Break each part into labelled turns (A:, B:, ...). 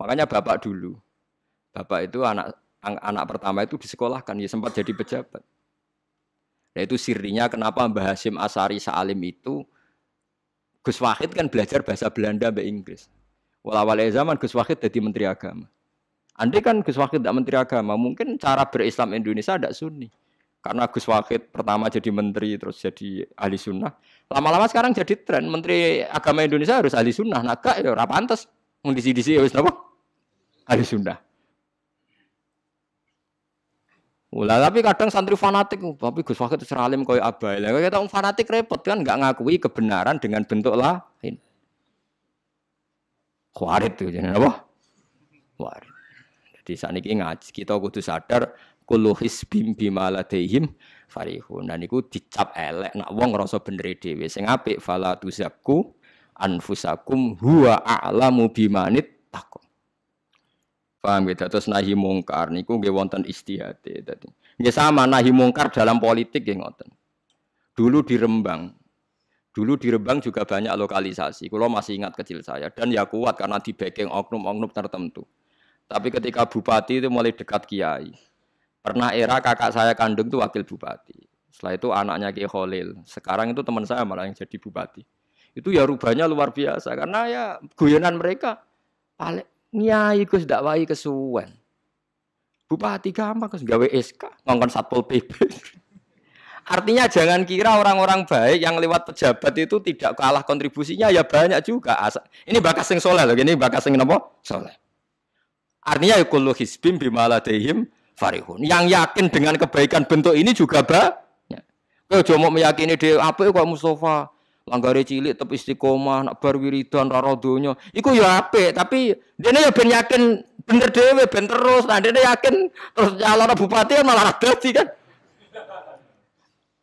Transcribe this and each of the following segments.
A: Makanya bapak dulu, bapak itu anak anak pertama itu disekolahkan, ya sempat jadi pejabat. Nah itu sirinya kenapa Mbah Hasim Asari Salim itu Gus Wahid kan belajar bahasa Belanda Mbak Inggris. Walau zaman Gus Wahid jadi menteri agama. Andai kan Gus Wahid tidak menteri agama, mungkin cara berislam Indonesia tidak sunni. Karena Gus Wahid pertama jadi menteri, terus jadi ahli sunnah. Lama-lama sekarang jadi tren, menteri agama Indonesia harus ahli sunnah. Nah, gak ya, pantas. Mau disi-disi ya, apa? Sunnah. Ulah tapi kadang santri fanatik, tapi Gus Wahid seralim koyo abai. Lah kita fanatik repot kan nggak ngakui kebenaran dengan bentuk lain. Khawarit tuh jadi apa? Khawarit. Jadi saat ini ngaji kita kudu sadar kullu hisbim bima ladaihim farihun. Dan iku dicap elek nak wong ngrasa bener dhewe. Sing apik fala anfusakum huwa a'lamu bimanit. Paham gitu? Terus nahi mungkar niku nggih wonten istihate tadi. Nggih sama nahi mungkar dalam politik nggih ngoten. Dulu di Rembang. Dulu di Rembang juga banyak lokalisasi. Kalau masih ingat kecil saya dan ya kuat karena di backing oknum-oknum tertentu. Tapi ketika bupati itu mulai dekat kiai. Pernah era kakak saya kandung itu wakil bupati. Setelah itu anaknya Kiai Khalil. Sekarang itu teman saya malah yang jadi bupati. Itu ya rubahnya luar biasa karena ya guyonan mereka paling Nyai Gus dakwai kesuwen. Bupati gampang Gus gawe SK, ngongkon Satpol PP. Artinya jangan kira orang-orang baik yang lewat pejabat itu tidak kalah kontribusinya ya banyak juga. Ini bakas sing soleh loh, ini bakas sing nopo soleh. Artinya ya kullu hisbim bimaladehim farihun. Yang yakin dengan kebaikan bentuk ini juga banyak. Kau cuma meyakini dia apa kok Mustafa langgare cilik tetep istiqomah nak bar wiridan ra donya. Iku ya apik tapi dene ya ben yakin bener dhewe ben terus. Nah dene yakin terus calon bupati kan malah dadi kan.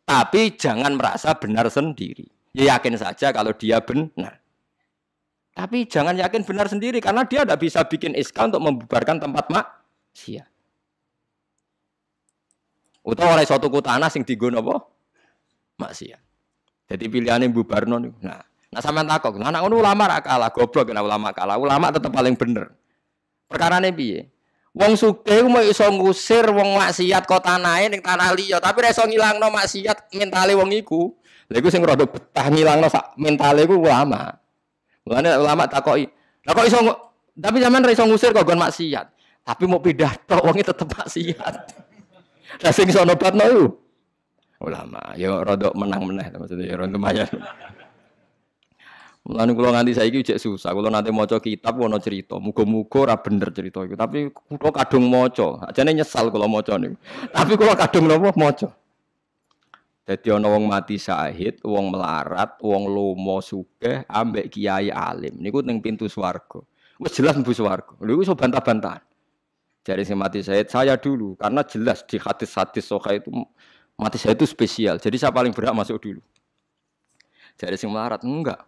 A: Tapi jangan merasa benar sendiri. Ya yakin saja kalau dia benar. Tapi jangan yakin benar sendiri karena dia tidak bisa bikin SK untuk membubarkan tempat maksiat. Utawa oleh suatu tanah sing digo apa maksiat jadi pilihannya bubarno nih. Nah, nah sampean takok, nah, anak ulama ra kalah, goblok kena ulama kalah. Ulama tetap paling bener. Perkara nih piye? Wong sugih mau iso ngusir wong maksiat kok tanahe ning tanah liya, tapi ra iso ngilangno maksiat mentale wong iku. Lha iku sing rada betah ngilangno sak mentale iku ulama. Mulane ulama takoki, "Lah kok iso tapi zaman ra iso ngusir kok gon maksiat. Tapi mau pindah tok wonge tetep maksiat." Lah sing iso nobatno iku ulama. Ya rodok menang meneh maksudnya ya lumayan. Mulane kula nganti saiki cek susah. Kula nanti maca kitab ono cerita, muga-muga ora bener cerita iku. Tapi kula kadung maca. Ajane nyesal kula maca niku. Tapi kula kadung napa maca. Dadi ana wong mati syahid, wong melarat, wong lomo sugih ambek kiai alim. Niku ning pintu swarga. Wis jelas mlebu swarga. Lha iso bantah-bantahan. Jadi si mati syahid saya dulu karena jelas di hadis-hadis soha itu Mati saya itu spesial. Jadi saya paling berhak masuk dulu. Jadi sing melarat enggak.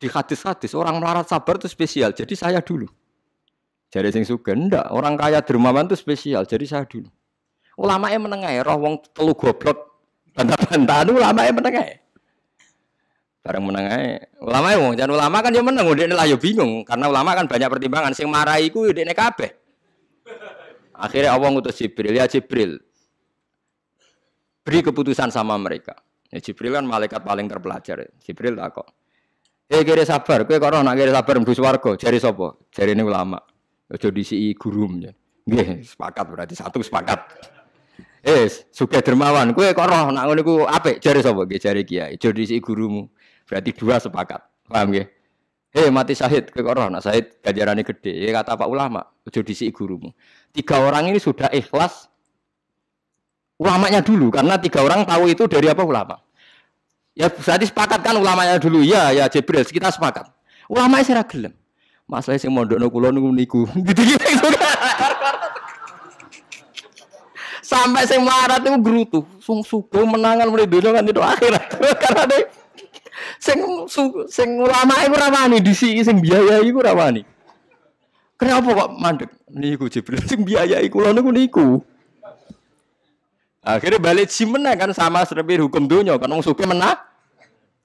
A: Di hadis-hadis orang melarat sabar itu spesial. Jadi saya dulu. Jadi sing suka enggak. Orang kaya dermawan itu spesial. Jadi saya dulu. Ulama yang menengah roh wong telu goblok bantah-bantahan ulama yang menengah. Bareng menengah. Ulama wong jangan ulama kan dia meneng, dia lah bingung karena ulama kan banyak pertimbangan. Sing marahi ku dia kabeh. Akhirnya Allah ngutus Jibril, ya Jibril, beri keputusan sama mereka. Ya, Jibril kan malaikat paling terpelajar. Jibril tak kok. Eh kira sabar, kowe kok nak kira sabar mlebu jari sapa? Jari ini ulama. Aja disi gurum ya. Nggih, sepakat berarti satu sepakat. Eh, suka dermawan, kowe kok roh nak ngono iku apik, jari sapa? Nggih, jari kiai. Aja disi gurumu. Berarti dua sepakat. Paham nggih? Eh mati syahid, kowe kok roh nak syahid ganjarane gede. Ya kata Pak ulama, aja disi gurumu. Tiga orang ini sudah ikhlas ulamanya dulu karena tiga orang tahu itu dari apa ulama. Ya berarti sepakat kan ulamanya dulu. Ya ya Jibril kita sepakat. Ulama saya gelem. Masalah sing mondokno kula niku niku. Sampai sing marat itu gerutu. Sung suku menangan mulai dulu kan itu akhirat. Karena deh sing sing ulama iku ora wani disi sing biaya iku ora wani. Kenapa kok mandek? Niku Jibril sing biayai kula niku niku. Akhirnya balik si menang kan sama seperti hukum dunia kan wong suke menang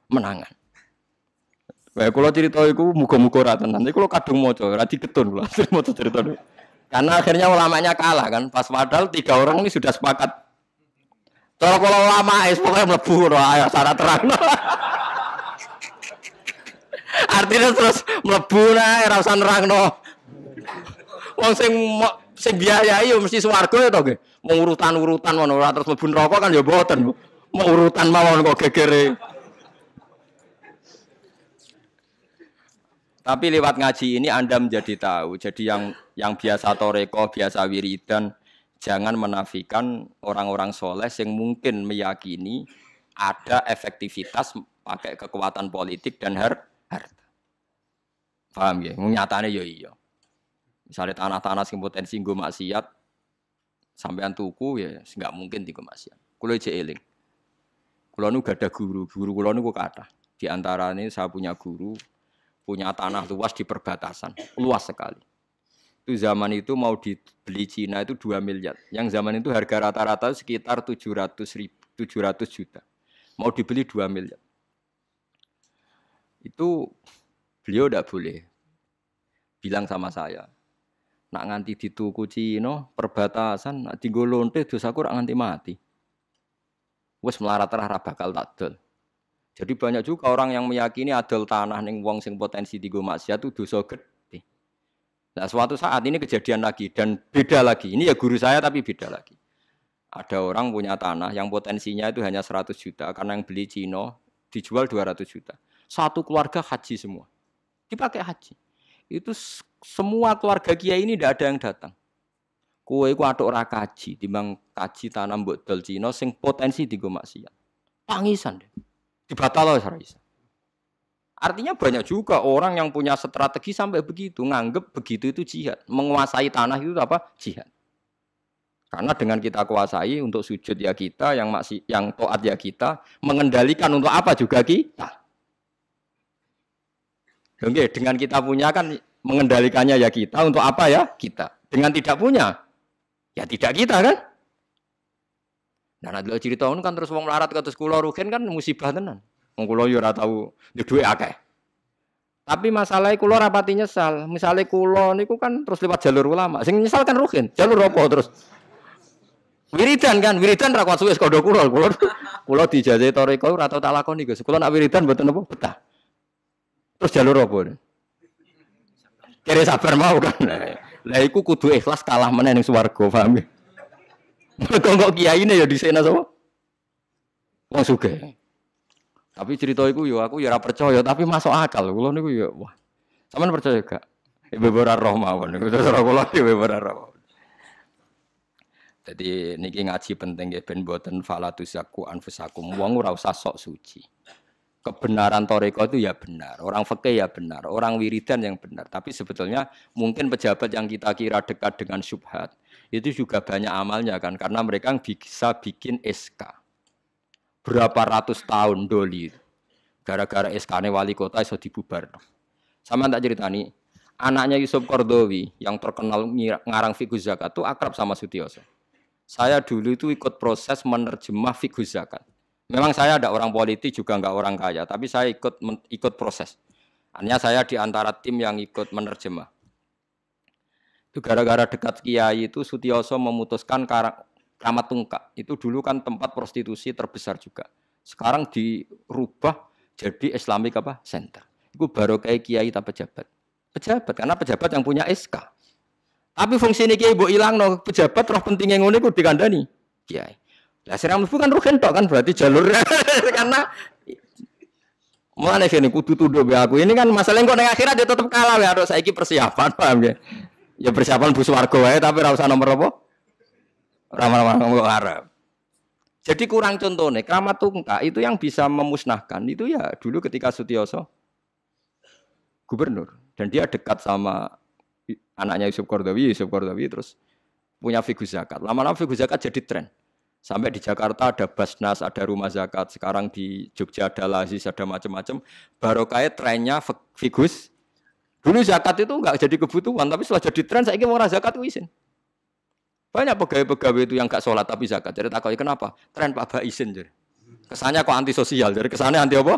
A: menangan. Wah, kalau cerita itu muga-muga ora tenan. Iku kalau kadung maca, ora digetun kula. Maca cerita. Karena akhirnya ulamanya kalah kan. Pas padahal tiga orang ini sudah sepakat. Kalau kalau ulama es pokoknya mlebu ayo syarat terang. Artinya terus mlebu nah ora usah nerangno. Wong sing sing biayai yo mesti swarga ya to. Mau urutan-urutan ngono ora terus mlebu neraka kan ya mboten. Mau urutan mawon kok gegere. Tapi lewat ngaji ini Anda menjadi tahu. Jadi yang yang biasa toreko, biasa wiridan, jangan menafikan orang-orang soleh yang mungkin meyakini ada efektivitas pakai kekuatan politik dan har harta. Paham ya? Nyatanya ya iya. Misalnya tanah-tanah sing potensi gue maksiat, sampean tuku ya nggak mungkin tiga maksiat. Kulo aja eling. Kulo nu gak ada guru, guru kulo nu kata. Di antara ini saya punya guru, punya tanah luas di perbatasan, luas sekali. Itu zaman itu mau dibeli Cina itu 2 miliar. Yang zaman itu harga rata-rata sekitar 700 ribu, 700 juta. Mau dibeli 2 miliar. Itu beliau tidak boleh bilang sama saya. Nak nganti dituku Cina, perbatasan, nak tinggal lonte dosaku rak nganti mati. Wes melarat rah bakal takdol. Jadi banyak juga orang yang meyakini adol tanah ning wong sing potensi digo maksiat itu dosa gede. Nah, suatu saat ini kejadian lagi dan beda lagi. Ini ya guru saya tapi beda lagi. Ada orang punya tanah yang potensinya itu hanya 100 juta karena yang beli Cino dijual 200 juta. Satu keluarga haji semua. Dipakai haji. Itu semua keluarga kiai ini tidak ada yang datang. Kue ku atuk ora kaji, timbang kaji tanam mbok dol Cina sing potensi digo maksiat. Pangisan deh dibatal bisa. Artinya banyak juga orang yang punya strategi sampai begitu, nganggep begitu itu jihad. Menguasai tanah itu apa? Jihad. Karena dengan kita kuasai untuk sujud ya kita, yang masih yang toat ya kita, mengendalikan untuk apa juga kita. Oke, dengan kita punya kan mengendalikannya ya kita, untuk apa ya kita. Dengan tidak punya, ya tidak kita kan. Nah, nanti cerita kan terus wong melarat ke atas kulo rugen kan musibah tenan. Wong kulo yo ora tau duwe akeh. Tapi masalahnya kulo rapati nyesal. Misalnya kulo niku kan terus lewat jalur ulama. Sing nyesal kan rugen. Jalur apa terus? Wiridan kan, wiridan ra kuat suwe kodo kulo. Kulo dijajahi toriko ora tau tak lakoni Gus. Kulo nak wiridan mboten apa betah. Terus jalur apa? Kira sabar mau kan. Lah iku kudu ikhlas kalah meneh ning swarga, ya? Mergo kok kiai ini ya disena sapa? Wong sugih. Tapi cerita itu yo aku ya ora percaya, tapi masuk akal. Kula niku ya wah. Sampeyan percaya gak? Ora roh mawon niku terus ora kula ibu ora roh. Jadi niki ngaji penting ya ben boten falatusaku anfusakum. Wong ora suci. Kebenaran toreko itu ya benar, orang fakih ya benar, orang wiridan yang benar. Tapi sebetulnya mungkin pejabat yang kita kira dekat dengan syubhat, itu juga banyak amalnya kan karena mereka bisa bikin SK berapa ratus tahun doli. Gara-gara SK wali kota iso dibubar. Sama tak ceritani anaknya Yusuf Kordowi yang terkenal ngarang figur zakat itu akrab sama Sutioso. Saya dulu itu ikut proses menerjemah figur zakat memang saya ada orang politik juga nggak orang kaya tapi saya ikut ikut proses hanya saya di antara tim yang ikut menerjemah itu gara-gara dekat kiai itu Sutioso memutuskan Kramat Tungkak. Itu dulu kan tempat prostitusi terbesar juga. Sekarang dirubah jadi Islamic apa? Center. Itu baru kayak kiai tak pejabat. Pejabat karena pejabat yang punya SK. Tapi fungsi ini kiai bu hilang no pejabat roh pentingnya ngono itu dikandani kiai. Lah serang kan rugen tok kan berarti jalur karena Mulane kene kudu tuduh be aku. Ini kan masalah kok ning akhirat dia tetep kalah ya harus saiki persiapan paham ya. Ya persiapan bus warga wae tapi ora usah nomor apa? Ramah-ramah ngomong Arab. Jadi kurang contohnya, keramat tungka itu yang bisa memusnahkan itu ya dulu ketika Sutioso gubernur dan dia dekat sama anaknya Yusuf Kordawi, Yusuf Kordawi terus punya figur zakat. Lama-lama figur zakat jadi tren. Sampai di Jakarta ada Basnas, ada rumah zakat. Sekarang di Jogja ada Lazis, ada macam-macam. Baru kayak trennya figus Dulu zakat itu enggak jadi kebutuhan, tapi setelah jadi tren, saya ingin mau zakat izin. Banyak pegawai-pegawai itu yang enggak sholat tapi zakat. Jadi takut kenapa? Tren Pak Ba izin. Jadi. Kesannya kok anti sosial, jadi kesannya anti apa?